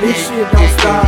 This shit don't stop.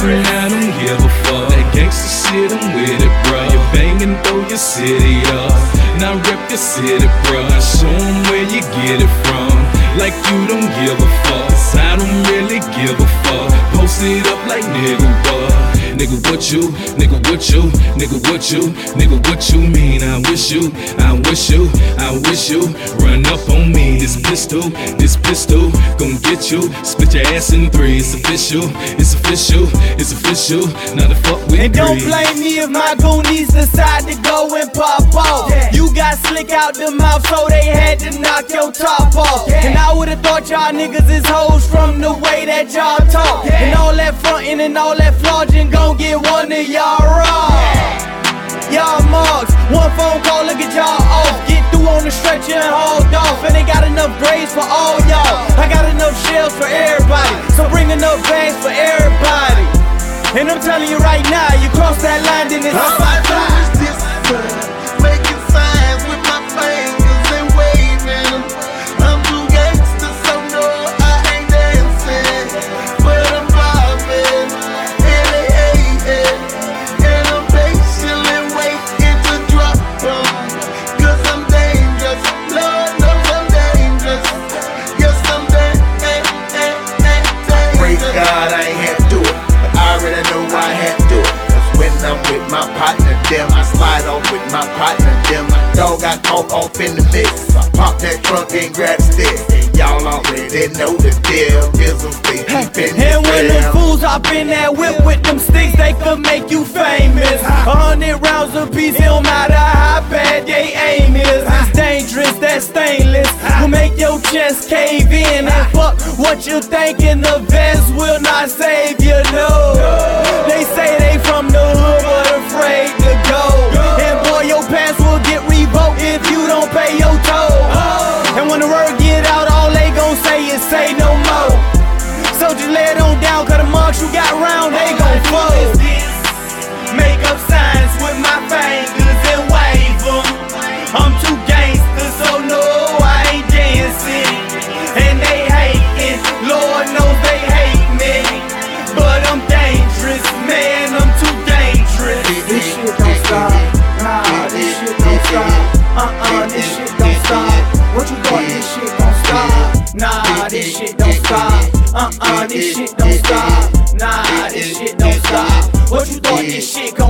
Dangerous. I don't give a fuck. That gangsta shit, I'm with it, bruh. You bangin', throw your city up. Now rep your city, bruh. Show 'em where you get it from. Like you don't give a fuck. I don't really give a fuck. Post it up like nigga? Nigga what you, nigga what you, nigga what you, nigga what you mean? I wish you, I wish you, I wish you run up on me. This pistol, this pistol, gon' get you. Split your ass in three. It's official, it's official, it's official. Not to fuck with And don't greed. blame me if my goonies decide to go and pop off. You got slick out the mouth, so they had to knock your top off. And I would've thought y'all niggas is hoes from the way that y'all talk. And all that frontin' and all that flaunting gon' get one of y'all raw. Y'all marks, one phone call, look at y'all off. Get through on the stretcher and hauled off. And they got enough grades for all y'all. I got enough shells for everybody. So bring enough bags for everybody. And I'm telling you right now, you cross that line, then it's All I do is this, with my partner, them, I slide off with my partner, them. My dog got caught off in the mix. I pop that trunk and grab the stick. Y'all already know the deal. Bizzle stay deep in And the when them fools hop in that whip with them sticks, they could make you famous. A hundred rounds apiece, it don't matter how bad they aim is. It's dangerous, that stainless will make your chest cave in. And fuck what you thinking, the vest will not save you, no. Marks you got round, they gon' fold. Make up signs with my fingers and wave 'em. I'm too gangster, so no, I ain't dancing. And they hating, Lord knows they hate me. But I'm dangerous, man, I'm too dangerous. This shit don't stop. Nah, this shit don't stop. Uh-uh, this shit don't stop. What you thought this shit gon' stop? Nah, this shit don't stop. Uh-uh, this shit don't stop. Nah, this shit don't stop. What you thought this shit gon'